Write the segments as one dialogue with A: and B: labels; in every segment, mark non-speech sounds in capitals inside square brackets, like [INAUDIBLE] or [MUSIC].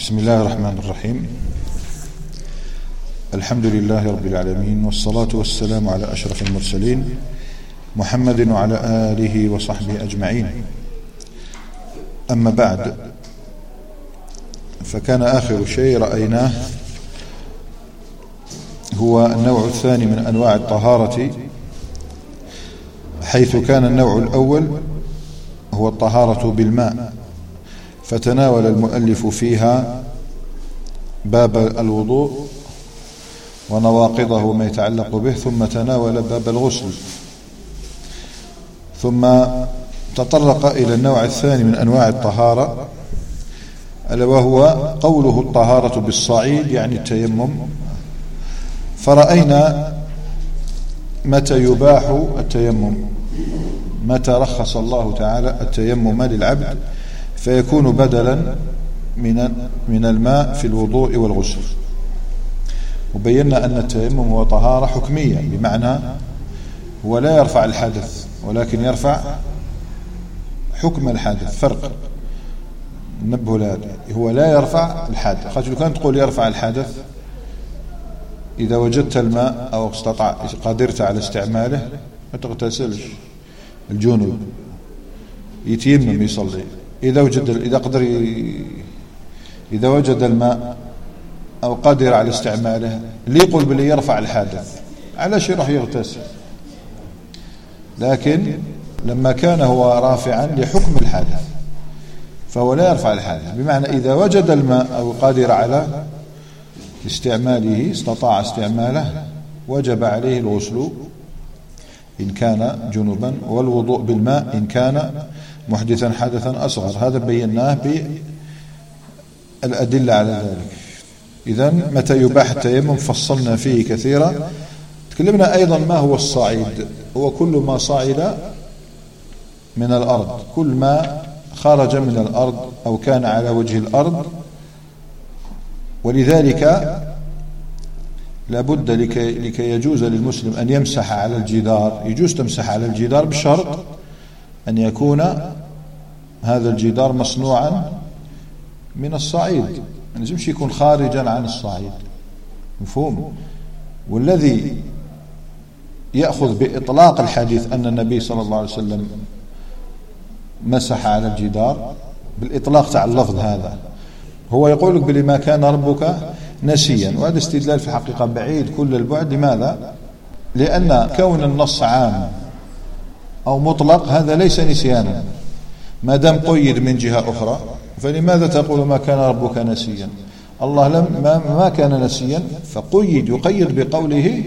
A: بسم الله الرحمن الرحيم. الحمد لله رب العالمين والصلاة والسلام على أشرف المرسلين محمد وعلى آله وصحبه أجمعين. أما بعد فكان آخر شيء رأيناه هو النوع الثاني من أنواع الطهارة حيث كان النوع الأول هو الطهارة بالماء. فتناول المؤلف فيها باب الوضوء ونواقضه وما يتعلق به ثم تناول باب الغسل. ثم تطرق إلى النوع الثاني من أنواع الطهارة ألا وهو قوله الطهارة بالصعيد يعني التيمم. فرأينا متى يباح التيمم. متى رخص الله تعالى التيمم للعبد. فيكون بدلا من من الماء في الوضوء والغسل. وبينا أن التيمم هو طهارة حكمية بمعنى هو لا يرفع الحدث ولكن يرفع حكم الحدث فرق. نبه لهذا هو لا يرفع الحدث خاطر كان تقول يرفع الحدث إذا وجدت الماء أو استطع قدرت على استعماله ما تغتسلش. الجنوب. يتيمم يصلي. إذا وجد إذا قدر إذا وجد الماء أو قادر على استعماله اللي يقول بلي يرفع الحادث. على شيء راح يغتسل. لكن لما كان هو رافعا لحكم الحادث فهو لا يرفع الحادث. بمعنى إذا وجد الماء أو قادر على استعماله استطاع استعماله وجب عليه الغسل إن كان جنوبا والوضوء بالماء إن كان محدثا حدثا أصغر. هذا بيناه بالأدلة على ذلك. إذا متى يباح التيمم فصلنا فيه كثيرا. تكلمنا أيضا ما هو الصعيد. هو كل ما صعد من الأرض. كل ما خرج من الأرض أو كان على وجه الأرض. ولذلك لابد لكي, لكي يجوز للمسلم أن يمسح على الجدار. يجوز تمسح على الجدار بشرط أن يكون هذا الجدار مصنوعا من الصعيد. ما لازمش يكون خارجا عن الصعيد. مفهوم؟ والذي يأخذ بإطلاق الحديث أن النبي صلى الله عليه وسلم مسح على الجدار بالإطلاق تاع اللفظ هذا. هو يقول لك بلما كان ربك نسيا. وهذا استدلال في الحقيقة بعيد كل البعد. لماذا؟ لأن كون النص عام أو مطلق هذا ليس نسيانا. ما دام قيد من جهة أخرى فلماذا تقول ما كان ربك نسيا؟ الله لم ما, ما كان نسيا فقيد يقيد بقوله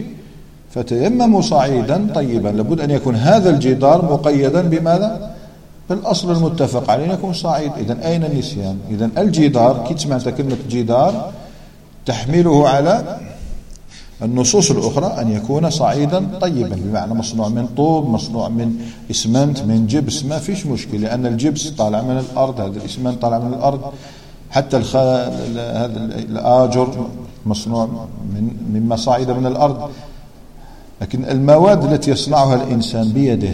A: فتيمموا صعيدا طيبا. لابد أن يكون هذا الجدار مقيدا بماذا؟ بالأصل المتفق عليه يكون صعيد. إذا أين النسيان؟ إذا الجدار كي تسمع كلمة جدار؟ تحمله على النصوص الأخرى أن يكون صعيدا طيبا بمعنى مصنوع من طوب مصنوع من إسمنت من جبس ما فيش مشكلة لأن الجبس طالع من الأرض هذا الإسمنت طالع من الأرض. حتى. هذا الآجر مصنوع من مما صعد من الأرض. لكن المواد التي يصنعها الإنسان بيده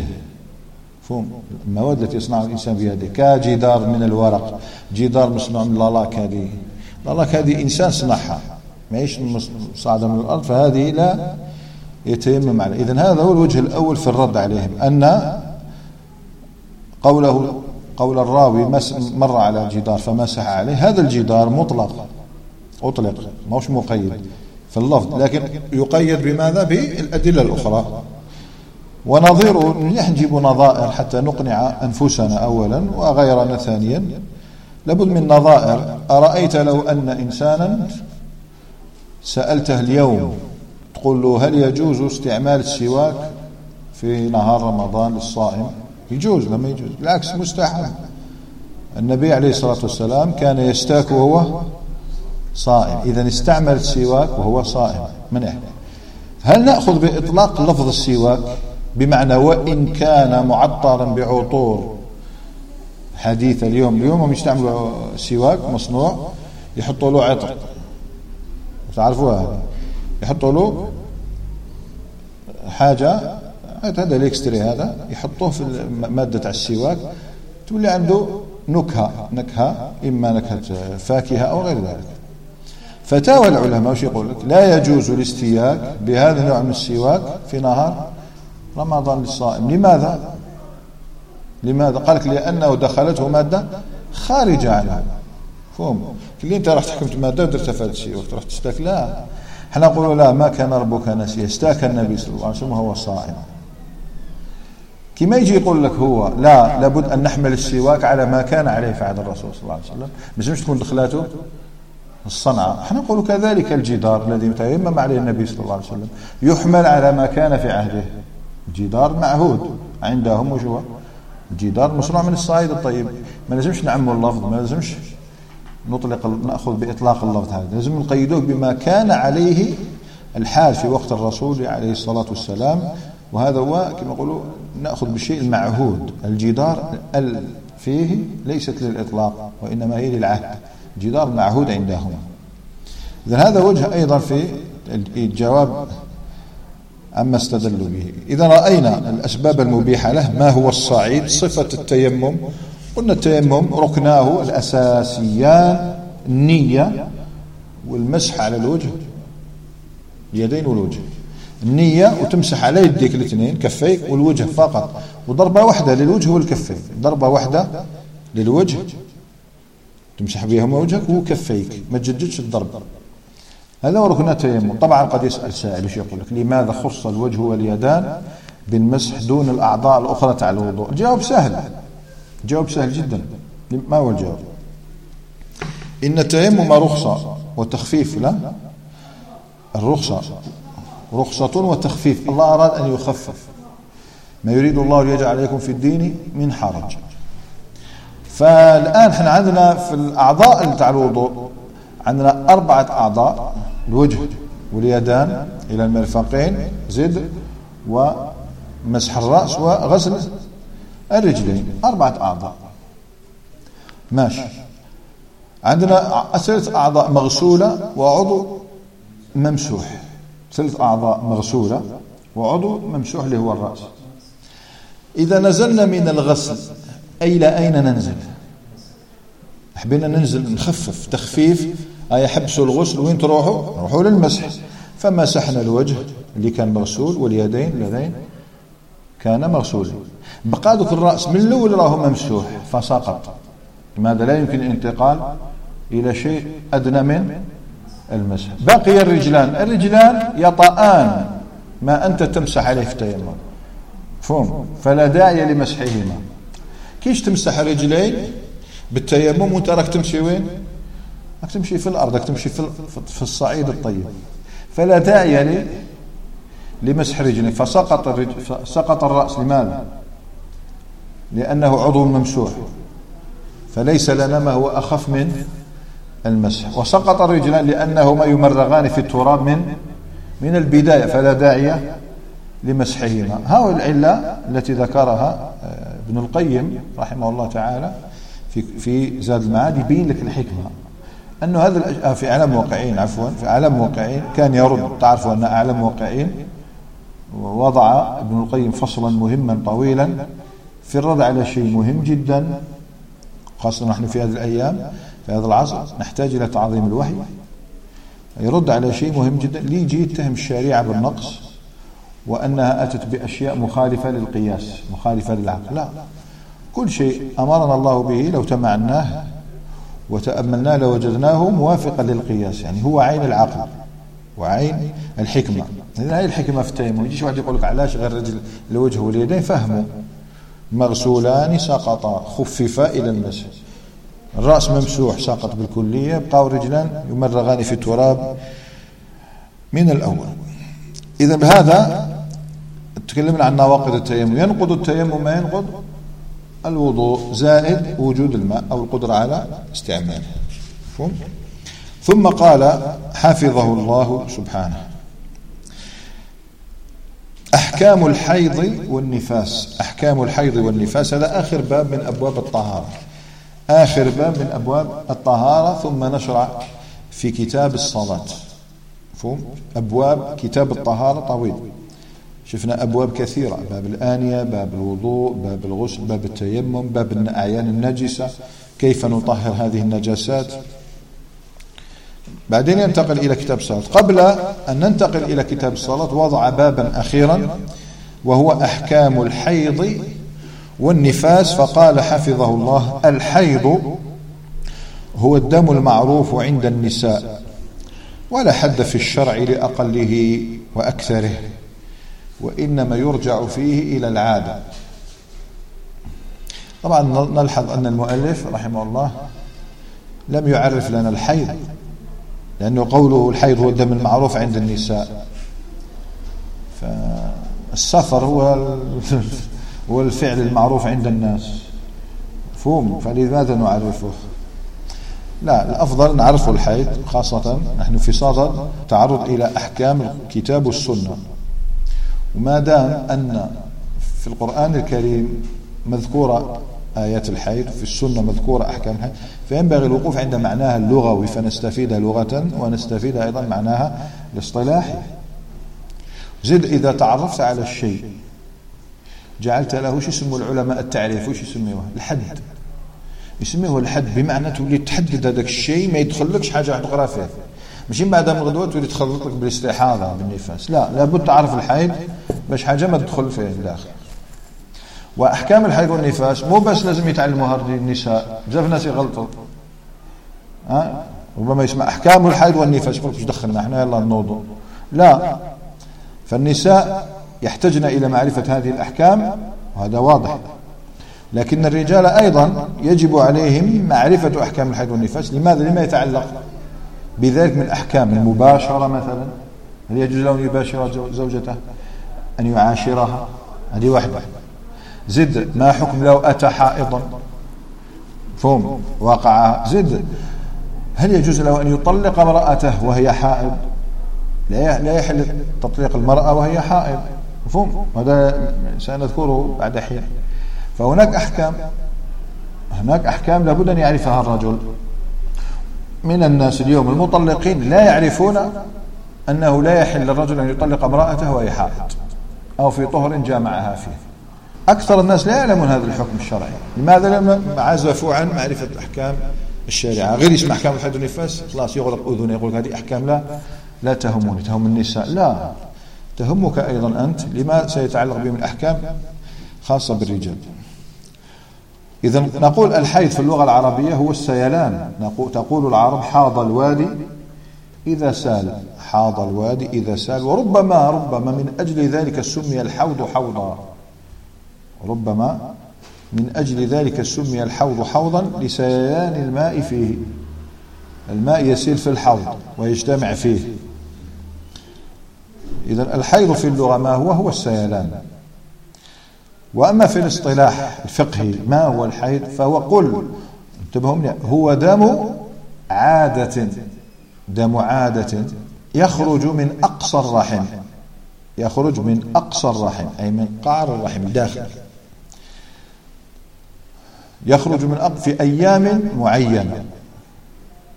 A: فهم المواد التي يصنعها الإنسان بيده كجدار من الورق جدار مصنوع من لالاك هذه لالاك هذه إنسان صنعها. معيش صعد من الأرض فهذه لا يتيمم عليه إذن هذا هو الوجه الأول في الرد عليهم أن قوله قول الراوي مر على الجدار فمسح عليه. هذا الجدار مطلق أطلق ماهوش مقيد في اللفظ لكن يقيد بماذا؟ بالأدلة الأخرى. ونظير نجيب نظائر حتى نقنع أنفسنا أولا وغيرنا ثانيا. لابد من نظائر. أرأيت لو أن إنسانا سألته اليوم تقول له هل يجوز استعمال السواك في نهار رمضان للصائم يجوز لما يجوز بالعكس مستحب. النبي عليه الصلاة والسلام كان يستاك وهو صائم. إذا استعمل السواك وهو صائم من إحنا هل نأخذ بإطلاق لفظ السواك بمعنى وإن كان معطرا بعطور؟ حديث اليوم اليوم هم يستعملوا سواك مصنوع يحطوا له عطر. تعرفوها يحطوا له حاجة هذا ال extrait هذا يحطوه في مادة السواك تولي عنده نكهة نكهة إما نكهة فاكهة أو غير ذلك. فتاوى العلماء وش يقول لك؟ لا يجوز الاستياك بهذا النوع من السواك في نهار رمضان للصائم. لماذا؟ لماذا؟ قال لك لأنه دخلته مادة خارجة عنه فهم اللي انت رحت حكمت مادة ودرت فهذا الشيء وقت رحت تستاك لا. إحنا نقول لا ما كان ربك نسيه استاك النبي صلى الله عليه وسلم وهو صائم. كما يجي يقول لك هو لا لابد أن نحمل السواك على ما كان عليه في عهد الرسول صلى الله عليه وسلم. مش تكون دخلاته الصنعة. إحنا نقول كذلك الجدار الذي يتيمم عليه النبي صلى الله عليه وسلم. يحمل على ما كان في عهده. جدار معهود. عندهم هو؟ الجدار مصنوع من الصعيد الطيب. ما لازمش نعموا اللفظ ما لازمش نطلق نأخذ بإطلاق اللفظ هذا. لازم نقيدوه بما كان عليه الحال في وقت الرسول عليه الصلاة والسلام. وهذا هو كما نقولوا نأخذ بالشيء المعهود. الجدار ال فيه ليست للإطلاق وإنما هي للعهد. جدار معهود عندهم اذا هذا وجه أيضا في الجواب عما استدلوا به. إذا رأينا الأسباب المبيحة له ما هو الصعيد؟ صفة التيمم. قلنا التيمم ركناه الأساسيان النية والمسح على الوجه. اليدين والوجه. النية وتمسح على يديك الاثنين كفيك والوجه فقط. وضربة واحدة للوجه والكفين ضربة واحدة للوجه. تمسح بها وجهك وكفيك. ما تجددش الضرب. هذا هو ركن التيمم. طبعا قد يسأل سائل إيش يقول لك؟ لماذا خص الوجه واليدان بالمسح دون الأعضاء الأخرى تاع الوضوء؟ الجواب سهل. جواب سهل جدا. ما هو الجواب؟ إن التيمم رخصة وتخفيف لا. الرخصة رخصة وتخفيف. الله أراد أن يخفف. ما يريد الله ليجعل عليكم في الدين من حرج. فالآن إحنا عندنا في الأعضاء تاع الوضوء عندنا أربعة أعضاء الوجه واليدان إلى المرفقين زد ومسح الرأس وغسل الرجلين أربعة أعضاء. ماشي. عندنا ثلاث أعضاء مغسولة وعضو ممسوح. ثلاث أعضاء مغسولة وعضو ممسوح اللي هو الرأس. إذا نزلنا من الغسل أي إلى أين ننزل؟ حبينا ننزل نخفف تخفيف. أي حبسوا الغسل وين تروحوا؟ روحوا للمسح. فمسحنا الوجه اللي كان مغسول واليدين اللذين كان مغسولين. ذوك الرأس من الأول راهو ممسوح؟ فسقط. لماذا لا يمكن الانتقال إلى شيء أدنى من المسح؟ بقي الرجلان. الرجلان يطآن ما أنت تمسح عليه في التيمم. فهم فلا داعي لمسحهما. كيش تمسح رجلين بالتيمم وانت راك تمشي وين؟ راك تمشي في الأرض راك تمشي في في الصعيد الطيب. فلا داعي لمسح رجلين. فسقط الرجل سقط الرأس. لماذا؟ لأنه عضو ممسوح فليس لنا ما هو أخف من المسح. وسقط الرجلان لأنهما يمرغان في التراب من من البداية فلا داعي لمسحهما. ها العلة التي ذكرها آه، ابن القيم رحمه الله تعالى في في زاد المعاد يبين لك الحكمة. انه هذا آه، في أعلام موقعين عفوا في أعلام موقعين كان يرد. تعرفوا أن أعلام موقعين وضع ابن القيم فصلا مهما طويلا. في الرد على شيء مهم جدا خاصة نحن في هذه الأيام في هذا العصر نحتاج إلى تعظيم الوحي. يرد على شيء مهم جدا ليه يجي يتهم الشريعة بالنقص وأنها أتت بأشياء مخالفة للقياس مخالفة للعقل. لا كل شيء أمرنا الله به لو تمعناه وتأملناه لوجدناه موافقا للقياس يعني هو عين العقل وعين الحكمة. إذن هذه الحكمة في التيمم يجيش واحد يقول لك علاش غير الوجه واليدين فهموا مغسولان سقطا خففا إلى المسح الرأس ممسوح ساقط بالكلية بقاو رجلان يمرغان في التراب. من الأول. إذا بهذا تكلمنا عن نواقض التيمم. ينقض التيمم ما ينقض؟ الوضوء. زائد وجود الماء أو القدرة على استعماله. ثم قال حفظه الله سبحانه. أحكام الحيض والنفاس. أحكام الحيض والنفاس. هذا آخر باب من أبواب الطهارة. آخر باب من أبواب الطهارة. ثم نشرع في كتاب الصلاة. فهم أبواب كتاب الطهارة طويل. شفنا أبواب كثيرة. باب الآنية باب الوضوء باب الغسل باب التيمم باب الأعيان النجسة. كيف نطهر هذه النجاسات؟ بعدين ينتقل إلى كتاب الصلاة قبل أن ننتقل إلى كتاب الصلاة وضع بابا أخيرا وهو أحكام الحيض والنفاس. فقال حفظه الله الحيض هو الدم المعروف عند النساء ولا حد في الشرع لأقله وأكثره وإنما يرجع فيه إلى العادة. طبعا نلحظ أن المؤلف رحمه الله لم يعرف لنا الحيض. لأنه قوله الحيض هو الدم المعروف عند النساء. فالسفر هو [LAUGHS] هو الفعل المعروف عند الناس. مفهوم؟ فلماذا نعرفه؟ لا الأفضل نعرف الحيض خاصة نحن في صدد تعرض إلى أحكام الكتاب والسنة وما دام أن في القرآن الكريم مذكورة آيات الحيض في السنة مذكورة أحكام الحيض فينبغي الوقوف عند معناها اللغوي فنستفيد لغة ونستفيد أيضا معناها الاصطلاحي زد إذا تعرفت على الشيء جعلت له وش يسموا العلماء التعريف؟ وش يسموه الحد. يسميه الحد بمعنى تولي تحدد هذاك الشيء ما يدخلكش واحدة أخرى فيه. ماشي بعد من غدوة تولي تخلط لك بالاستحاضة بالنفاس. لا لابد تعرف الحيض باش حاجة ما تدخل فيه الداخل وأحكام الحيض والنفاس مو بس لازم يتعلموها النساء. بزاف الناس يغلطوا. ها؟ ربما يسمع أحكام الحيض والنفاس يقول لك دخلنا إحنا؟ يلا نوضوا. لا. فالنساء يحتاجن إلى معرفة هذه الأحكام وهذا واضح. لكن الرجال أيضا يجب عليهم معرفة أحكام الحيض والنفاس. لماذا؟ لما يتعلق بذلك من أحكام المباشرة مثلا. هل يجوز له أن يباشر زوجته؟ أن يعاشرها؟ هذه واحدة. زد ما حكم لو أتى حائضا؟ فهم وقع زد هل يجوز له أن يطلق امرأته وهي حائض؟ لا لا يحل تطليق المرأة وهي حائض. مفهوم؟ هذا سنذكره بعد حين. فهناك أحكام. هناك أحكام لابد أن يعرفها الرجل. من الناس اليوم المطلقين لا يعرفون أنه لا يحل للرجل أن يطلق امرأته وهي حائض أو في طهر جامعها فيه. أكثر الناس لا يعلمون هذا الحكم الشرعي. لماذا لم عزفوا عن معرفة أحكام الشريعة؟ غير يسمع أحكام الحد والنفاس خلاص يغلق أذنه يقول هذه أحكام لا. لا تهمني. تهم النساء. لا. تهمك أيضا أنت لما سيتعلق به من أحكام خاصة بالرجال. إذا نقول الحيض في اللغة العربية هو السيلان. نقول تقول العرب حاض الوادي إذا سال. حاض الوادي إذا سال. وربما ربما من أجل ذلك سمي الحوض حوضا. ربما من أجل ذلك سمي الحوض حوضا لسيلان الماء فيه. الماء يسيل في الحوض ويجتمع فيه. إذا الحيض في اللغة ما هو؟ هو السيلان. وأما في الاصطلاح الفقهي ما هو الحيض؟ فهو قل. انتبهوا هو دم عادة. دم عادة يخرج من أقصى الرحم. يخرج من أقصى الرحم أي من قعر الرحم داخل يخرج من الأرض في أيام معينة.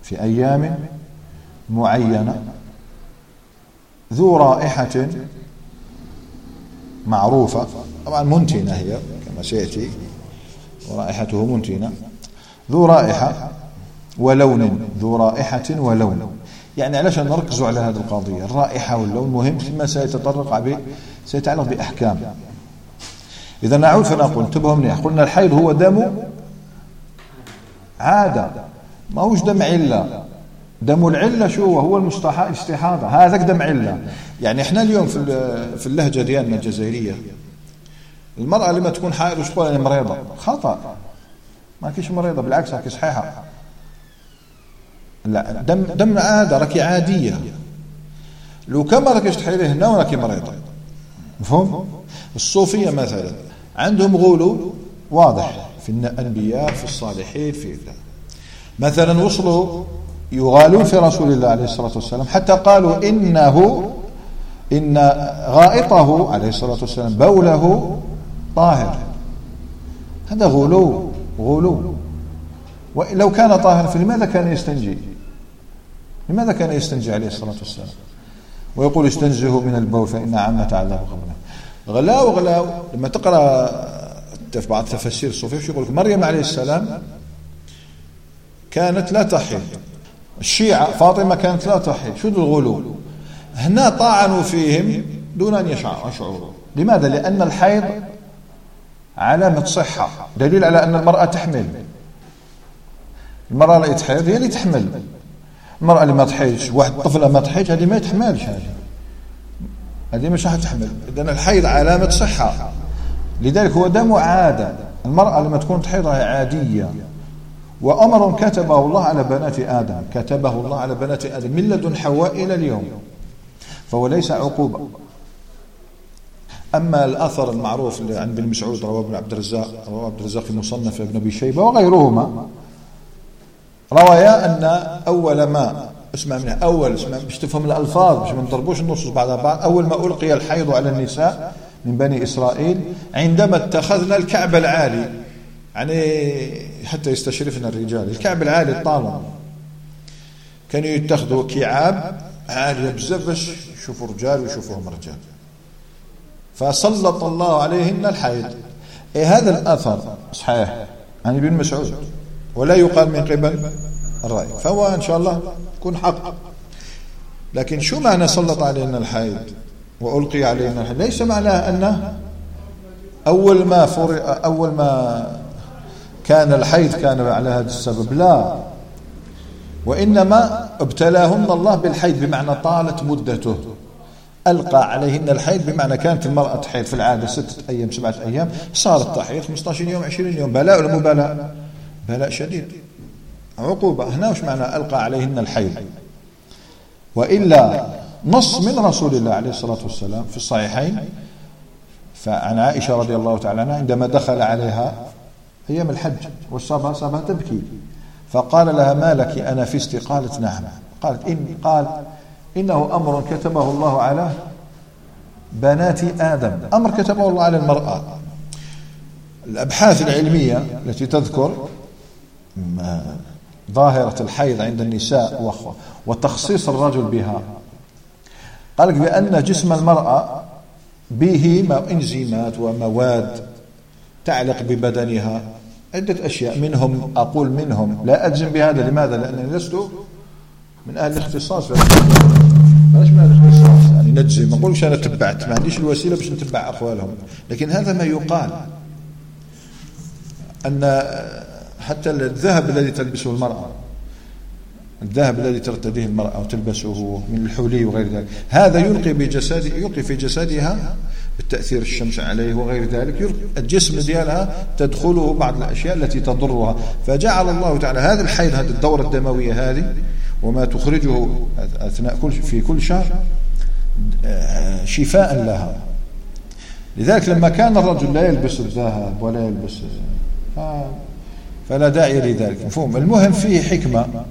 A: في أيام معينة. ذو رائحة معروفة. طبعا منتنة هي كما سيأتي. ورائحته منتنة. ذو رائحة ولون. ذو رائحة ولون. يعني علاش نركزوا على هذه القضية؟ الرائحة واللون مهم فيما سيتطرق به سيتعلق بأحكام. إذا نعود فنقول انتبهوا مني قلنا الحيض هو دم عادة ما هوش دم علة. دم العلة شو؟ هو هو الاستحاضة هذاك دم علة. يعني إحنا اليوم في في اللهجة ديالنا الجزائرية المرأة لما تكون حائض وش تقول؟ مريضة. خطأ. ما كيش مريضة بالعكس راكي صحيحة. لا دم دم عادة راكي عادية. لو كما راكيش تحيلي هنا وراكي مريضة. مفهوم؟ الصوفية مثلا. عندهم غلو واضح في الأنبياء في الصالحين في الله مثلا وصلوا يغالون في رسول الله عليه الصلاة والسلام حتى قالوا إنه إن غائطه عليه الصلاة والسلام بوله طاهر. هذا غلو غلو ولو كان طاهرا فلماذا كان يستنجي؟ لماذا كان يستنجي عليه الصلاة والسلام؟ ويقول استنزهوا من البول فإن عامة عذاب قبله غلاو غلاو. لما تقرأ في بعض تفسير الصوفية يقول لك مريم عليه السلام كانت لا تحيض الشيعة فاطمة كانت لا تحيض شو الغلو؟ هنا طعنوا فيهم دون أن يشعروا لماذا؟ لأن الحيض علامة صحة. دليل على أن المرأة تحمل. المرأة اللي تحيض هي اللي تحمل. المرأة اللي ما تحيضش واحد طفلة ما تحيض هذه ما يتحملش هذه. هذه مش راح تحمل. إذن الحيض علامة صحة. لذلك هو دم عادة. المرأة لما تكون تحيض عادية. وأمر كتبه الله على بنات آدم. كتبه الله على بنات آدم. من لدن حواء إلى اليوم. فهو ليس عقوبة. أما الأثر المعروف عن ابن مسعود رواه ابن عبد الرزاق رواه عبد الرزاق في مصنف ابن أبي شيبة وغيرهما روايا أن أول ما اسمع منها. أول اسمع مش تفهم الألفاظ مش ما نضربوش النصوص بعد بعض. أول ما ألقي الحيض على النساء من بني إسرائيل عندما اتخذنا الكعب العالي يعني حتى يستشرفنا الرجال الكعب العالي الطالب. كانوا يتخذوا كعاب عالية بزاف باش يشوفوا رجال ويشوفوهم رجال. فسلط الله عليهن الحيض. إيه هذا الأثر؟ صحيح. عن ابن مسعود. ولا يقال من قبل الرأي. فهو إن شاء الله يكون حق. لكن شو معنى سلط علينا الحيض وألقي علينا الحيض؟ ليس معناه أنه أول ما فرق أول ما كان الحيض كان على هذا السبب. لا. وإنما ابتلاهن الله بالحيض بمعنى طالت مدته. ألقى عليهن الحيض بمعنى كانت المرأة تحيض في العادة ستة أيام سبعة أيام صارت تحيض 15 يوم 20 يوم. بلاء ولا مو بلاء؟ بلاء شديد. عقوبة. هنا وش معنى ألقى عليهن الحيض. وإلا نص من رسول الله عليه الصلاة والسلام في الصحيحين. فعن عائشة رضي الله تعالى عنها عندما دخل عليها أيام الحج والصبا صبا تبكي. فقال لها ما لك؟ أنا في استقالة نعم. قالت إني قال إنه أمر كتبه الله على بنات آدم. أمر كتبه الله على المرأة. الأبحاث العلمية التي تذكر ظاهرة الحيض عند النساء وتخصيص الرجل بها. قال بأن جسم المرأة به إنزيمات ومواد تعلق ببدنها عدة أشياء منهم أقول منهم لا أجزم بهذا لماذا؟ لأنني لست من أهل الاختصاص. بلاش من أهل الاختصاص؟ يعني نجزم ما أقولش أنا تبعت ما عنديش الوسيلة باش نتبع أقوالهم. لكن هذا ما يقال أن حتى الذهب الذي تلبسه المرأة. الذهب الذي ترتديه المرأة وتلبسه من الحلي وغير ذلك. هذا يلقي بجسد يلقي في جسدها بالتأثير الشمس عليه وغير ذلك. الجسم ديالها تدخله بعض الأشياء التي تضرها. فجعل الله تعالى هذا الحيض هذه الدورة الدموية هذه وما تخرجه أثناء كل في كل شهر شفاء لها. لذلك لما كان الرجل لا يلبس الذهب ولا يلبس فلا داعي لذلك. مفهوم. المهم فيه حكمة.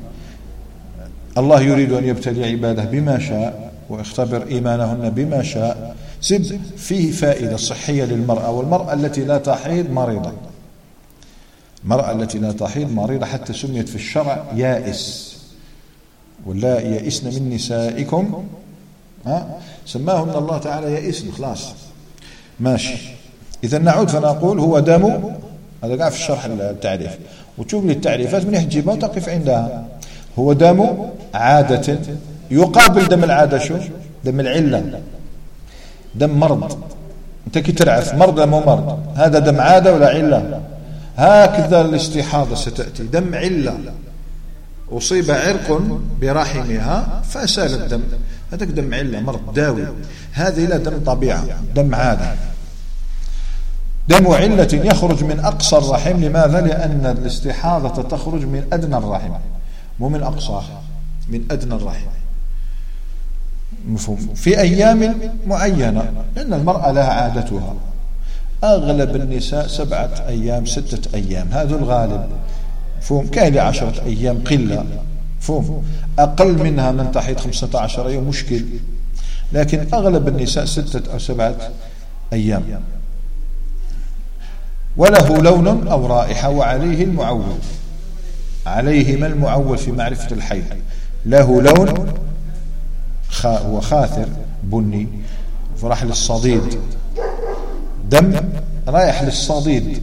A: الله يريد أن يبتلي عباده بما شاء ويختبر إيمانهن بما شاء. زد فيه فائدة صحية للمرأة والمرأة التي لا تحيض مريضة. المرأة التي لا تحيض مريضة حتى سميت في الشرع يائس. ولا يئسن من نسائكم. ها؟ سماهن الله تعالى يئسن خلاص. ماشي. إذا نعود فنقول هو دم هذا قاعد في الشرح التعريف. وتشوف لي التعريفات من تجيبها وتقف عندها. هو دم عادة يقابل دم العادة شو؟ دم العلة. دم مرض. أنت كي تعرف مرض مو مرض؟ هذا دم عادة ولا علة؟ هكذا الاستحاضة ستأتي. دم علة. أصيب عرق برحمها فسال الدم. هذاك دم علة مرض داوي. هذه لا دم طبيعة دم عادة. دم علة يخرج من أقصى الرحم لماذا؟ لأن الاستحاضة تخرج من أدنى الرحم مو من أقصاه من أدنى الرحم. مفهوم. في أيام معينة لأن المرأة لها عادتها. أغلب النساء سبعة أيام ستة أيام هذا الغالب. مفهوم. كان عشرة أيام قلة. مفهوم. أقل منها من خمسة عشر يوم مشكل. لكن أغلب النساء ستة أو سبعة أيام. وله لون أو رائحة وعليه المعول عليهما المعول في معرفة الحيض له لون هو خاثر بني وراح للصديد. دم رايح للصديد.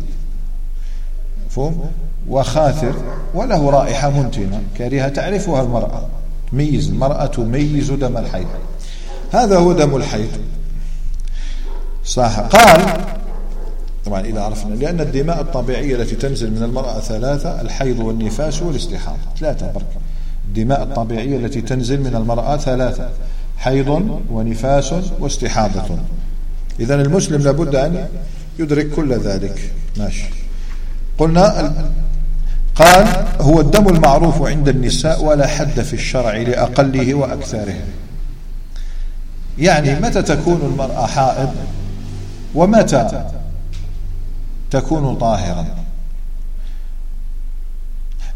A: فهم وخاثر وله رائحة منتنة. كريهة تعرفها المرأة. تميز المرأة تميز دم الحيض هذا هو دم الحيض صح. قال طبعا إذا عرفنا. لأن الدماء الطبيعية التي تنزل من المرأة ثلاثة الحيض والنفاس والاستحاضة ثلاثة برك الدماء الطبيعية التي تنزل من المرأة ثلاثة حيض ونفاس واستحاضة إذا المسلم لابد أن يدرك كل ذلك. ماشي. قلنا قال هو الدم المعروف عند النساء ولا حد في الشرع لأقله وأكثره. يعني متى تكون المرأة حائض؟ ومتى تكون طاهرا.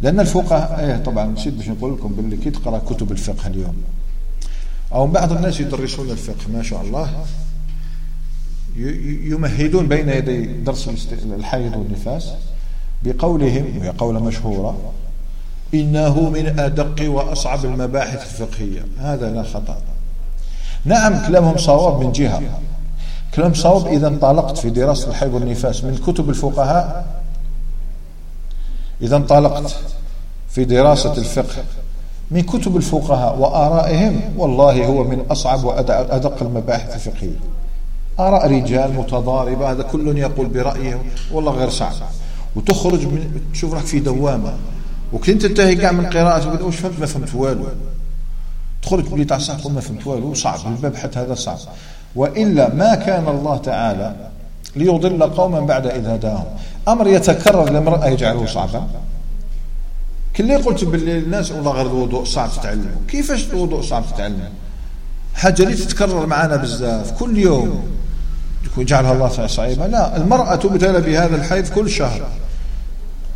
A: لأن الفقهاء إيه طبعا نسيت باش نقول لكم باللي كي تقرأ كتب الفقه اليوم. أو بعض الناس يدرسون الفقه ما شاء الله. يمهدون بين يدي درس الحيض والنفاس بقولهم وهي قولة مشهورة إنه من أدق وأصعب المباحث الفقهية. هذا لا خطأ. نعم كلامهم صواب من جهة. كلام صواب إذا انطلقت في دراسة الحيض والنفاس من كتب الفقهاء. إذا انطلقت في دراسة الفقه من كتب الفقهاء وآرائهم والله هو من أصعب وأدق المباحث الفقهية آراء رجال متضاربة هذا كل يقول برأيه والله غير صعب. وتخرج من تشوف راك في دوامة وكنت تنتهي كاع من قراءة وش فهمت ما فهمت والو. تخرج تقول تاع صح ما فهمت والو صعب الباب حتى هذا صعب. وإلا ما كان الله تعالى ليضل قوما بعد إذ هداهم. أمر يتكرر لامرأة يجعله صعبا. كل قلت باللي الناس والله غير الوضوء صعب تتعلم كيفاش الوضوء صعب تتعلم حاجة اللي تتكرر معنا بزاف. كل يوم يكون جعلها الله صعيبة لا المرأة تبتلى بهذا الحيض كل شهر.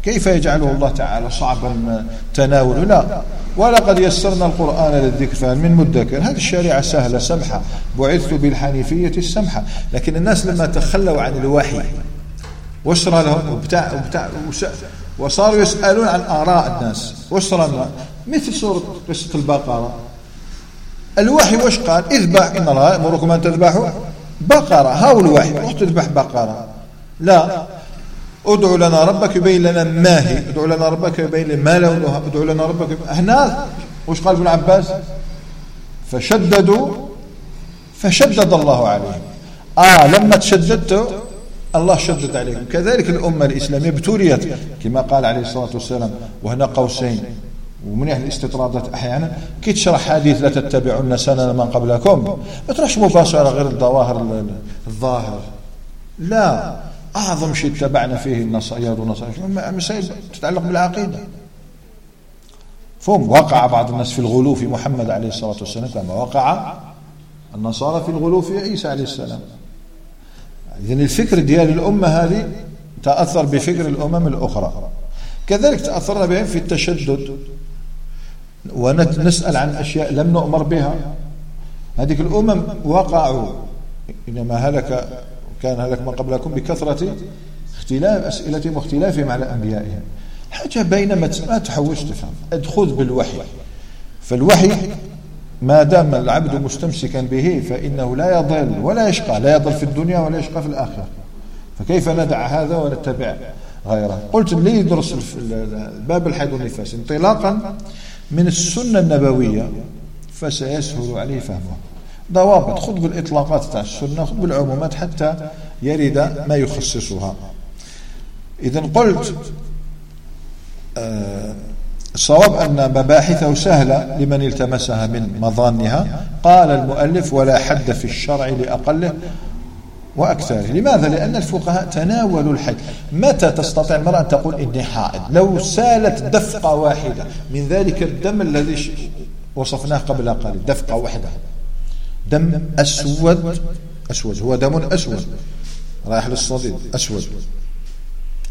A: كيف يجعله الله تعالى صعبا تناوله؟ لا. ولقد يسرنا القرآن للذكر فهل من مدكر. هذه الشريعة سهلة سمحة. بعثت بالحنيفية السمحة. لكن الناس لما تخلوا عن الوحي وشرى لهم وبتاع وبتاع وصاروا يسألون عن آراء الناس وشرى مثل سورة قصة البقرة. الوحي وش قال؟ اذبح إن الله يأمركم أن تذبحوا بقرة. هاو الوحي؟ روح تذبح بقرة. لا. ادعو لنا ربك يبين لنا ما هي ادعو لنا ربك يبين لنا ما لونها ادعو لنا ربك هنا وش قال ابن عباس؟ فشددوا فشدد الله عليهم. آه لما تشددت الله شدد عليكم كذلك الأمة الإسلامية ابتليت كما قال عليه الصلاة والسلام وهنا قوسين. ومن يعني الاستطرادات أحيانا كي تشرح حديث لا تتبعون سنن من قبلكم ما تروحش مباشرة غير الظواهر الظاهر. لا. أعظم شيء اتبعنا فيه النصارى والنصارى مسائل تتعلق بالعقيدة. فهم وقع بعض الناس في الغلو في محمد عليه الصلاة والسلام كما وقع النصارى في الغلو في عيسى عليه السلام. اذا الفكر ديال الأمة هذه تأثر بفكر الأمم الأخرى. كذلك تأثرنا بهم في التشدد. ونسأل عن أشياء لم نؤمر بها. هذه الأمم وقعوا. إنما هلك كان هلك من قبلكم بكثرة اختلاف أسئلتهم واختلافهم على أنبيائهم. حاجة بين ما تحوش تفهم. ادخل بالوحي. فالوحي ما دام العبد مستمسكا به فإنه لا يضل ولا يشقى. لا يضل في الدنيا ولا يشقى في الآخرة. فكيف ندع هذا ونتبع غيره؟ قلت لي يدرس باب الحيض والنفاس. انطلاقا من السنة النبوية فسيسهل عليه فهمه. ضوابط. خذ بالإطلاقات تاع السنة خذ بالعمومات حتى يرد ما يخصصها. إذا قلت آه، الصواب أن مباحثه سهلة لمن التمسها من مظانها. قال المؤلف ولا حد في الشرع لأقله وأكثره. لماذا؟ لأن الفقهاء تناولوا الحج متى تستطيع المرأة أن تقول إني حائض؟ لو سالت دفقة واحدة. من ذلك الدم الذي وصفناه قبل قليل. دفقة واحدة. دم أسود. أسود هو دم أسود. رايح للصديد. أسود.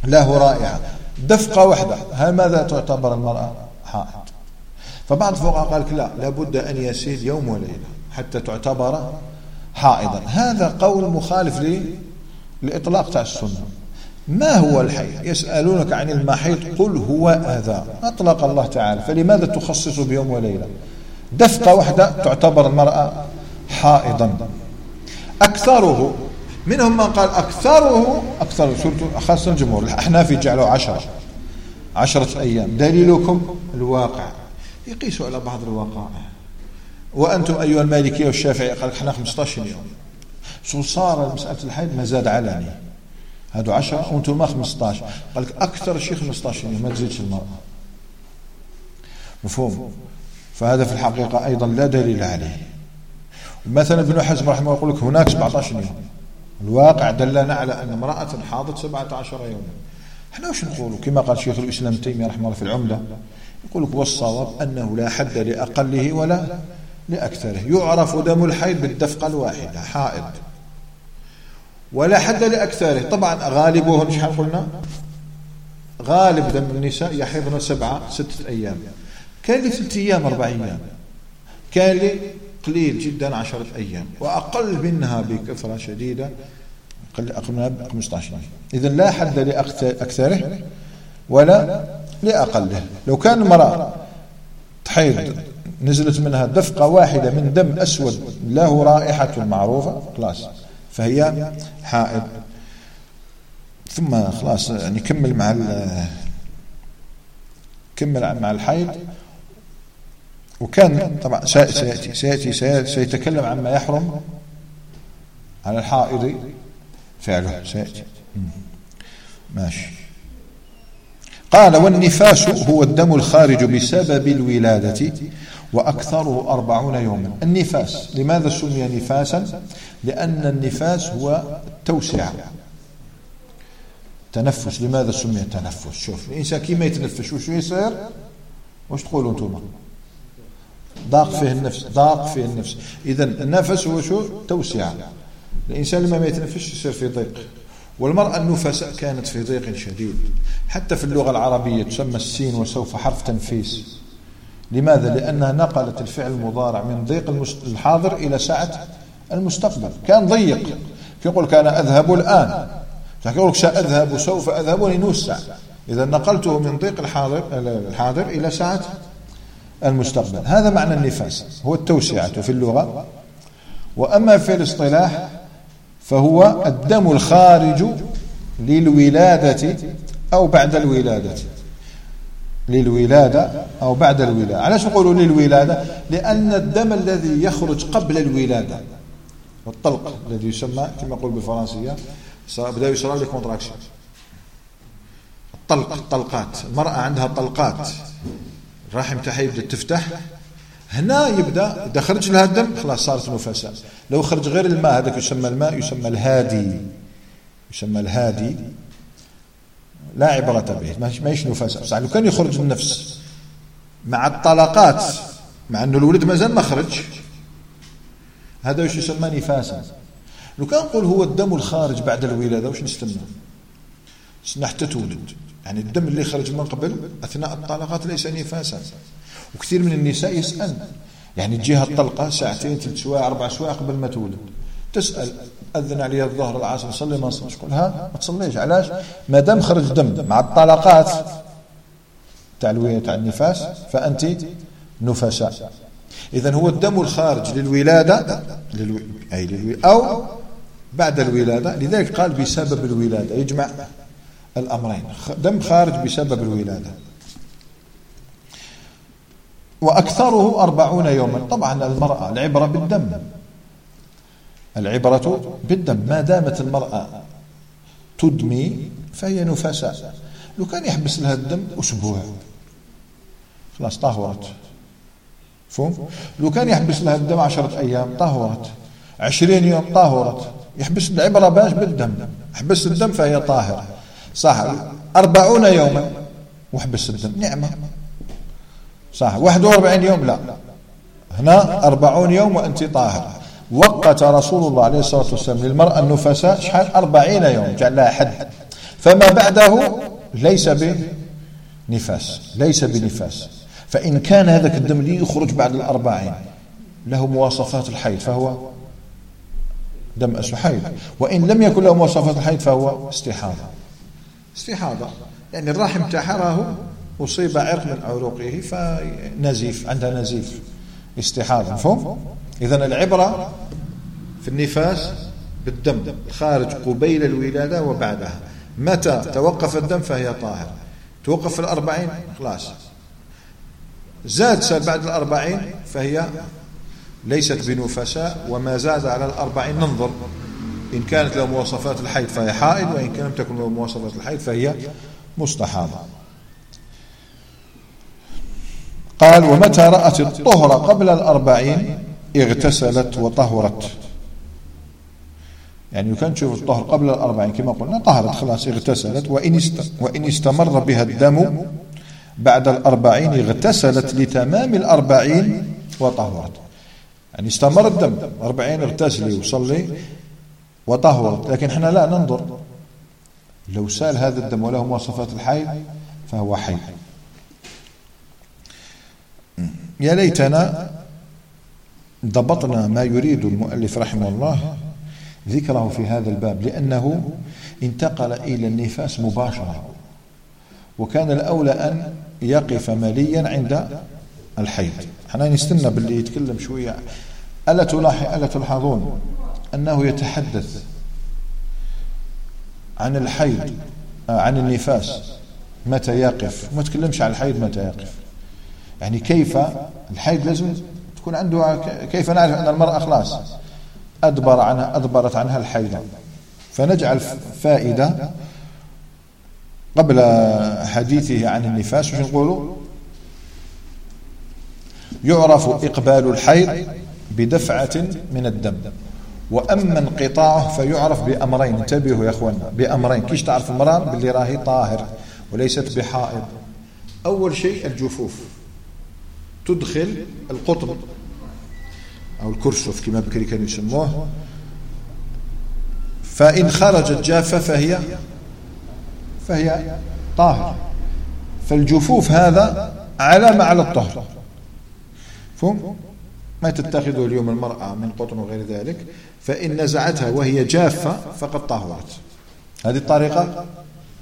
A: له رائحة دفقة واحدة. هل ماذا تعتبر المرأة؟ حائض فبعض الفقهاء قال لا لابد أن يسير يوم وليلة حتى تعتبر حائضا. هذا قول مخالف لي لإطلاق تاع السنة. ما هو الحي؟ يسألونك عن المحيط. قل هو أذى. أطلق الله تعالى. فلماذا تخصص بيوم وليلة؟ دفقة واحدة تعتبر المرأة حائضا. أكثره منهم من قال أكثره أكثر خاصة الجمهور. الأحناف جعلوا عشرة. عشرة أيام. دليلكم الواقع. يقيسوا على بعض الوقائع. وأنتم أيها المالكية والشافعية قال إحنا 15 يوم. صار مسألة الحيض ما زاد علني هادو 10 وأنتم ما 15 قال لك أكثر شيء 15 يوم ما تزيدش المرأة. مفهوم؟ فهذا في الحقيقة أيضا لا دليل عليه. مثلا ابن حزم رحمه الله يقول لك هناك 17 يوم. الواقع دلنا على أن امرأة حاضت 17 يوما. إحنا وش نقول؟ كما قال شيخ الإسلام تيمية رحمه الله في العمدة يقول لك والصواب أنه لا حد لأقله ولا لأكثره. يعرف دم الحيض بالدفقة الواحدة حائض. ولا حد لأكثره. طبعا غالبه شحال قلنا؟ غالب دم النساء يحيضن سبعة ستة أيام. كان لي ثلاثة أيام أربع أيام. كان لي قليل جدا عشرة أيام. وأقل منها بكثرة شديدة أقل منها ب 15 إذا لا حد لأكثره ولا لأقله. لو كان المرأة تحيض نزلت منها دفقة واحدة من دم أسود له رائحة معروفة خلاص فهي حائض. ثم خلاص يعني كمل مع كمل مع الحيض وكان طبعا سيأتي سيأتي سيتكلم عما يحرم على الحائض. فعله سيأتي. ماشي. قال والنفاس هو الدم الخارج بسبب الولادة وأكثره أربعون يوما. النفاس لماذا سمي نفاسا؟ لأن النفاس هو التوسعة. تنفس لماذا سمي تنفس شوف الإنسان كيما يتنفس وش يصير؟ وش تقولوا أنتم؟ ضاق فيه النفس ضاق فيه النفس. إذا النفس هو شو؟ توسعة الإنسان لما ما يتنفسش يصير في ضيق. والمرأة النفساء كانت في ضيق شديد. حتى في اللغة العربية تسمى السين وسوف حرف تنفيس. لماذا؟ لأنها نقلت الفعل المضارع من ضيق الحاضر إلى سعة المستقبل. كان ضيق. يقول كان أذهب الآن. يقول سأذهب سوف أذهب لنوسع. إذا نقلته من ضيق الحاضر الحاضر إلى سعة المستقبل. هذا معنى النفاس هو التوسعة في اللغة. وأما في الاصطلاح فهو الدم الخارج للولادة أو بعد الولادة. للولادة أو بعد الولادة. علاش نقولوا للولادة؟ لأن الدم الذي يخرج قبل الولادة والطلق الذي يسمى كما يقول بالفرنسية بدأ يصير لي كونتراكشن الطلق الطلقات. المرأة عندها طلقات. الرحم تاعها يبدأ تفتح. هنا يبدأ إذا خرج لها الدم خلاص صارت نفساء لو خرج غير الماء هذاك يسمى الماء يسمى الهادي. يسمى الهادي. لا عبرة به ماهيش نفساء بصح لو كان يخرج النفس مع الطلقات مع أنه الولد مازال ما خرج هذا وش يسمى نفاسا. لو كان نقول هو الدم الخارج بعد الولادة نستنى نستنى؟ حتى تولد يعني الدم اللي خرج من قبل أثناء الطلقات ليس نفاسا. وكثير من النساء يسأل. يعني تجيها الطلقة ساعتين ثلاث سوايع أربع سوايع قبل ما تولد. تسأل. أذن عليها الظهر العصر صلي ما صليش. تقول ها ما تصليش. علاش؟ ما دام خرج دم مع الطلقات تاع تاع النفاس فأنت نفساء. إذا هو الدم الخارج للولادة للو... أي للو... أو بعد الولادة. لذلك قال بسبب الولادة. يجمع الأمرين. دم خارج بسبب الولادة. وأكثره أربعون يوما. طبعا المرأة العبرة بالدم. العبرة بالدم. ما دامت المرأة تدمي فهي نفساء. لو كان يحبس لها الدم أسبوع. خلاص طهرت. فهم لو كان يحبس لها الدم عشرة أيام طهرت. عشرين يوم طهرت. يحبس العبرة باش بالدم. حبس الدم فهي طاهرة. صح أربعون يوما. وحبس الدم نعمة. صح 41 يوم؟ لا. هنا 40 يوم وأنت طاهر. وقت رسول الله عليه الصلاة والسلام للمرأة النفساء شحال 40 يوم. جعل لها حد. فما بعده ليس بنفاس. ليس بنفاس. فإن كان هذاك الدم اللي يخرج بعد الأربعين. له مواصفات الحيض فهو دم أسحيد وإن لم يكن له مواصفات الحيض فهو استحاضة. استحاضة يعني الرحم راهو أصيب عرق من عروقه فنزيف عندها نزيف استحاضة مفهوم؟ إذا العبرة في النفاس بالدم خارج قبيل الولادة وبعدها. متى توقف الدم فهي طاهر. توقف في الأربعين؟ خلاص. زاد سال بعد الأربعين فهي ليست بنفساء وما زاد على الأربعين ننظر. إن كانت له مواصفات الحيض فهي حائض وإن لم تكن له مواصفات الحيض فهي مستحاضة. قال ومتى رأت الطهر قبل الأربعين؟ اغتسلت وطهرت. يعني كان تشوف الطهر قبل الأربعين كما قلنا طهرت خلاص اغتسلت وإن, وإن استمر بها الدم بعد الأربعين اغتسلت لتمام الأربعين وطهرت. يعني استمر الدم أربعين اغتسلي وصلي وطهرت. لكن إحنا لا ننظر. لو سأل هذا الدم وله مواصفات الحي فهو حي. يا ليتنا ضبطنا ما يريد المؤلف رحمه الله ذكره في هذا الباب لأنه انتقل إلى النفاس مباشرة. وكان الأولى أن يقف مليا عند الحيض. إحنا نستنى باللي يتكلم شوية. ألا تلاحظ ألا تلاحظون؟ أنه يتحدث عن الحيض آه، عن النفاس. متى يقف؟ ما تكلمش عن الحيض متى يقف. يعني كيف الحيض لازم تكون عنده كيف نعرف أن المرأة خلاص أدبر عنها أدبرت عنها الحيضة فنجعل فائدة قبل حديثه عن النفاس. وش نقولوا يعرف إقبال الحيض بدفعة من الدم. وأما انقطاعه فيعرف بأمرين. انتبهوا يا أخوانا بأمرين. كيش تعرف المرأة باللي راهي طاهر وليست بحائض. أول شيء الجفوف. تدخل القطن أو الكرسف كما بكري كانوا يسموه. فإن خرجت جافة فهي فهي طاهر. فالجفوف هذا علامة على الطهر. فهم ما تتخذه اليوم المرأة من قطن وغير ذلك فإن نزعتها وهي جافة فقد طهرت. هذه الطريقة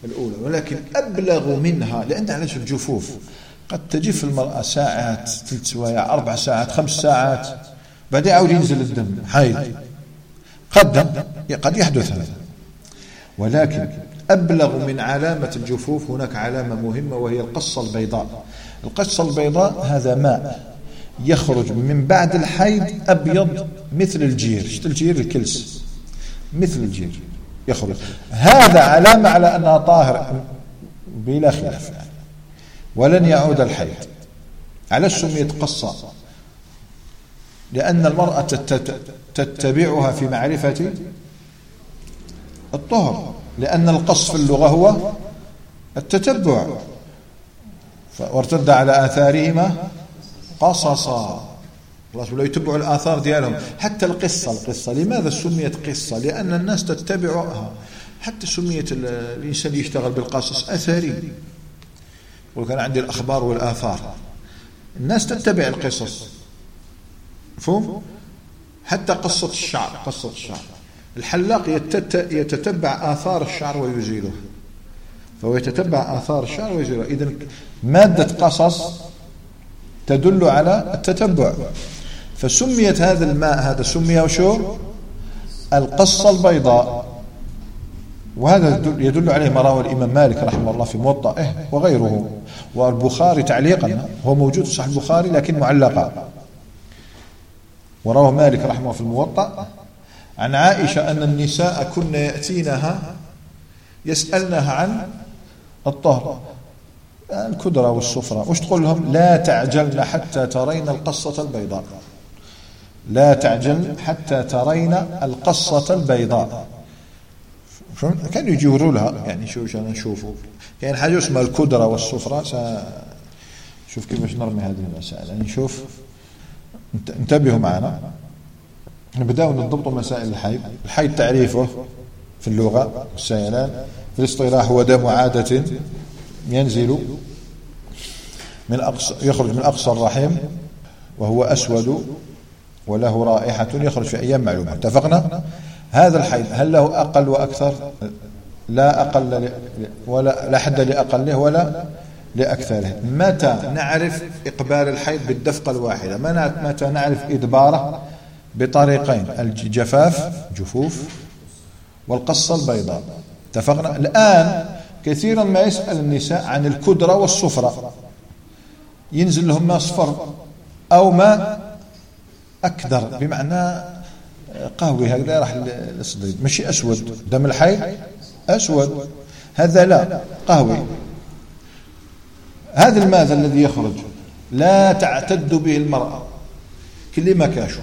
A: الأولى ولكن أبلغ منها لأن علاش الجفوف قد تجف المرأة ساعات ثلاث سوايع أربع ساعات خمس ساعات بعدين يعود ينزل الدم حيض. قد قد يحدث هذا. ولكن أبلغ من علامة الجفوف هناك علامة مهمة وهي القصة البيضاء. القصة البيضاء هذا ماء. يخرج من بعد الحيض أبيض مثل الجير. شفت الجير؟ الكلس. مثل الجير. يخرج. هذا علامة على أنها طاهر بلا خلاف. ولن يعود الحيض. على سميت قصة. لأن المرأة تتبعها في معرفة الطهر. لأن القص في اللغة هو التتبع. وارتد على آثارهما قصصا. الله سبحانه يتبعوا الآثار ديالهم. حتى القصة القصة. لماذا سميت قصة؟ لأن الناس تتبعها. حتى سميت الإنسان يشتغل بالقصص أثري. وكان عندي الأخبار والآثار. الناس تتبع القصص. مفهوم؟ حتى قصة الشعر قصة الشعر. الحلاق يتتبع آثار الشعر ويزيله. فهو يتتبع آثار الشعر ويزيله. إذا مادة قصص تدل على التتبع. فسميت هذا الماء هذا سمي وشو القصة البيضاء. وهذا يدل عليه ما روى الإمام مالك رحمه الله في موطئه وغيره. والبخاري تعليقا هو موجود في صحيح البخاري لكن معلقا. وروى مالك رحمه الله في الموطأ. عن عائشة أن النساء كن يأتينها يسألنها عن الطهر. الكدرة والسفرة. وش تقول لهم؟ لا تعجلن حتى ترين القصة البيضاء. لا تعجل حتى ترين القصة البيضاء. كانوا يجوروا لها. يعني شو أنا نشوفوا كاين حاجة اسمها الكدرة والسفرة. شوف كيفاش نرمي هذه المسائل. يعني نشوف انتبهوا معنا. نبداو نضبطوا مسائل الحيض. الحيض تعريفه في اللغة السيلان في الاصطلاح هو دم عادة. ينزل من أقصى يخرج من أقصى الرحم وهو أسود وله رائحة يخرج في أيام معلومة. اتفقنا؟ هذا الحيض هل له أقل وأكثر؟ لا أقل ولا لا حد لأقله ولا لأكثره متى نعرف إقبال الحيض بالدفقة الواحدة؟ متى نعرف إدباره بطريقين؟ الجفاف جفوف والقصة البيضاء. اتفقنا؟ الآن كثيرا ما يسأل النساء عن الكدرة والصفرة. ينزل لهم ماء صفر أو ماء أكدر. بمعنى قهوي هكذا راح للصديد ماشي أسود. دم الحيض؟ أسود. هذا لا. قهوي هذا الماء الذي يخرج؟ لا تعتد به المرأة. كل ما كاشو.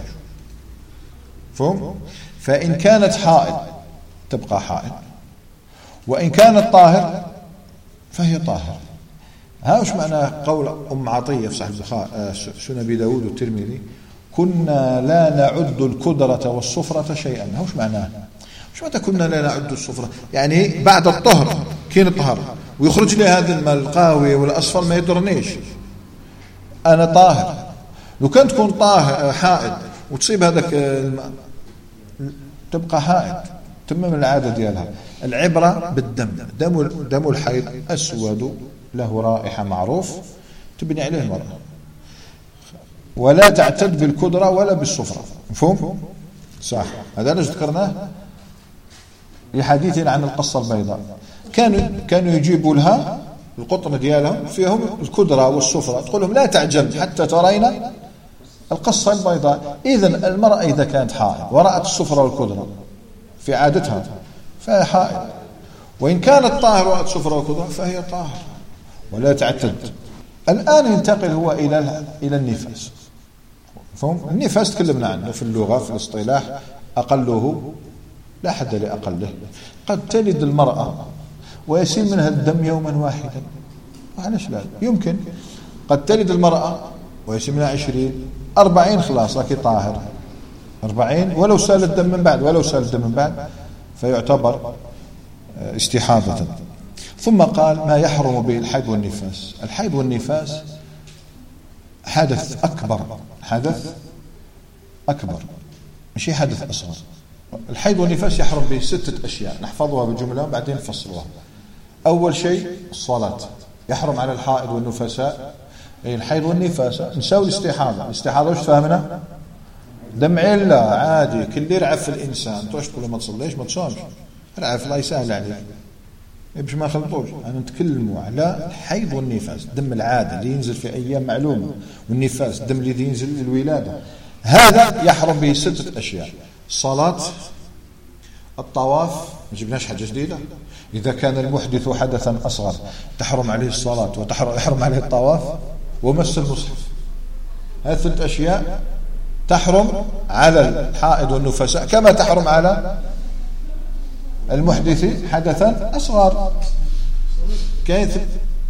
A: فهم فإن كانت حائض تبقى حائض. وإن كانت طاهر فهي طاهر ها وش معنى قول أم عطية في صحيح آه، سنن أبي داود والترمذي؟ كنا لا نعد الكدرة والصفرة شيئا. ها وش معناه؟ شو متى كنا لا نعد الصفرة يعني بعد الطهر كين الطهر ويخرج لي هذا الماء القهوي والأصفر ما يضرنيش أنا طاهر. لو كان تكون طاهر حائض وتصيب هذاك الماء تبقى حائض تمم العادة ديالها. العبرة بالدم. دم دم الحيض أسود له رائحة معروف تبني عليه المرأة ولا تعتد بالكدرة ولا بالصفرة مفهوم؟ صح. هذا اللي ذكرناه في حديثنا عن القصة البيضاء. كانوا كانوا يجيبوا لها القطن ديالهم فيهم الكدرة والصفرة تقول لهم لا تعجل حتى ترين القصة البيضاء. إذا المرأة إذا كانت حائض ورأت الصفرة والكدرة. في عادتها فهي حائض. وإن كانت طاهر ورأت صفرة والكدرة فهي طاهر ولا تعتد. الآن ينتقل هو إلى إلى النفاس. فهم؟ النفاس تكلمنا عنه في اللغة في الاصطلاح. أقله لا حد لأقله قد تلد المرأة ويسيل منها الدم يوما واحدا. معلش لا يمكن. قد تلد المرأة ويسيل منها عشرين أربعين خلاص لكن طاهر. أربعين ولو سال الدم من بعد ولو سال الدم من بعد فيعتبر آه، استحاضة. ثم قال ما يحرم به الحيض والنفاس. الحيض والنفاس حدث أكبر حدث أكبر مش حدث أصغر. الحيض والنفاس يحرم به ستة أشياء نحفظها بجملة وبعدين نفصلها. أول شيء الصلاة. يحرم على الحائض والنفساء. أي الحيض والنفاس. نساوي الاستحاضة. الاستحاضة وش فهمنا؟ دم علة عادي كل يرعف الإنسان. توش تقول ما تصليش ما تصومش. رعف الله يسهل عليك. باش ما خلطوش أنا نتكلموا على الحيض والنفاس دم العادة اللي ينزل في أيام معلومة والنفاس الدم اللي ينزل للولادة. هذا يحرم به ستة أشياء. الصلاه الطواف ما جبناش حاجة جديدة. إذا كان المحدث حدثا أصغر تحرم عليه الصلاة وتحرم عليه الطواف ومس المصحف. هذه ثلاث أشياء. تحرم على الحائض والنفساء كما تحرم على المحدث حدثا أصغر. كاين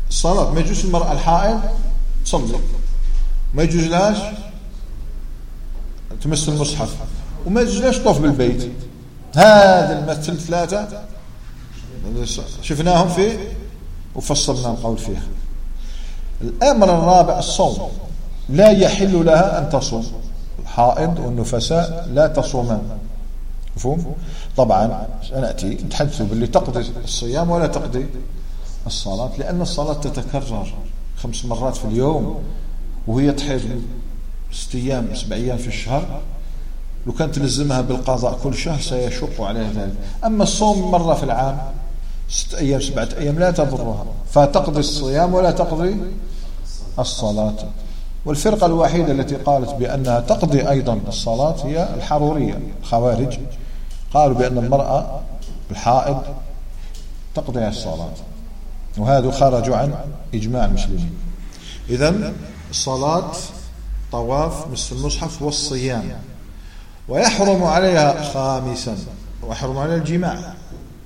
A: الصلاة ما يجوز المرأة الحائض تصلي. ما يجوز لاش تمس المصحف. وما يجوز لاش تطوف بالبيت. هذا المثل ثلاثة شفناهم في وفصلنا القول فيها. الأمر الرابع الصوم. لا يحل لها أن تصوم. الحائض والنفساء لا تصومان. مفهوم؟ طبعا سنأتي نتحدث باللي تقضي الصيام ولا تقضي الصلاة لأن الصلاة تتكرر خمس مرات في اليوم وهي تحيض ست أيام سبع أيام في الشهر. لو كانت تلزمها بالقضاء كل شهر سيشق عليها ذلك. أما الصوم مرة في العام ست أيام سبعة أيام لا تضرها. فتقضي الصيام ولا تقضي الصلاة. والفرقة الوحيدة التي قالت بأنها تقضي أيضا الصلاة هي الحرورية الخوارج. قالوا بأن المرأة الحائض تقضي الصلاة وهذا خرجوا عن إجماع المسلمين. إذا الصلاة طواف مس المصحف والصيام ويحرم عليها خامسا ويحرم عليها الجماع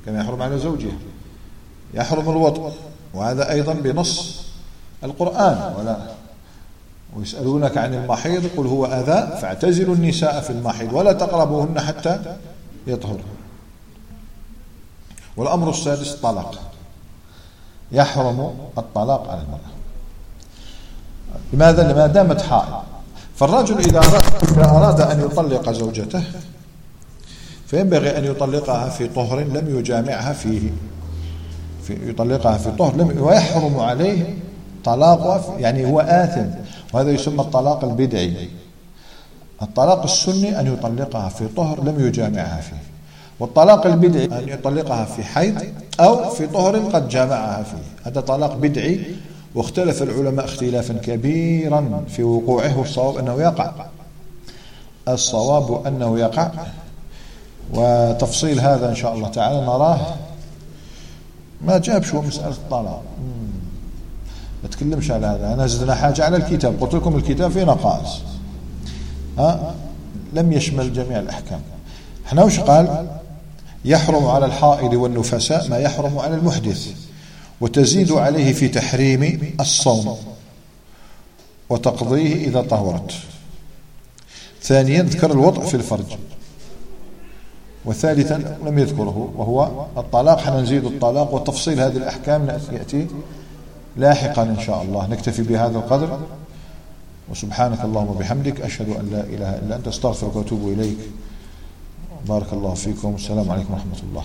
A: كما يحرم على زوجها. يحرم الوطء وهذا أيضا بنص القرآن ولا ويسألونك عن المحيض قل هو أذى فاعتزلوا النساء في المحيض ولا تقربوهن حتى يطهر والأمر السادس الطلاق يحرم الطلاق على المرأة. لماذا؟ لما دامت حائض. فالرجل إذا أراد أن يطلق زوجته فينبغي أن يطلقها في طهر لم يجامعها فيه. في يطلقها في طهر لم ويحرم عليه طلاقها يعني هو آثم. وهذا يسمى الطلاق البدعي. الطلاق السني أن يطلقها في طهر لم يجامعها فيه والطلاق البدعي أن يطلقها في حيض أو في طهر قد جامعها فيه. هذا طلاق بدعي واختلف العلماء اختلافا كبيرا في وقوعه والصواب أنه يقع. الصواب أنه يقع وتفصيل هذا إن شاء الله تعالى نراه. ما جابش هو مسألة الطلاق؟ ما تكلمش على هذا. أنا زدنا حاجة على الكتاب. قلت لكم الكتاب فيه نقائص ها؟ لم يشمل جميع الأحكام. إحنا وش قال؟ يحرم على الحائض والنفساء ما يحرم على المحدث وتزيد عليه في تحريم الصوم وتقضيه إذا طهرت. ثانيا ذكر الوضع في الفرج. وثالثا لم يذكره وهو الطلاق. حنزيد الطلاق وتفصيل هذه الأحكام يأتي لاحقا إن شاء الله. نكتفي بهذا القدر. وسبحانك اللهم وبحمدك أشهد أن لا إله إلا أنت أستغفرك وأتوب إليك. بارك الله فيكم. والسلام عليكم ورحمة الله.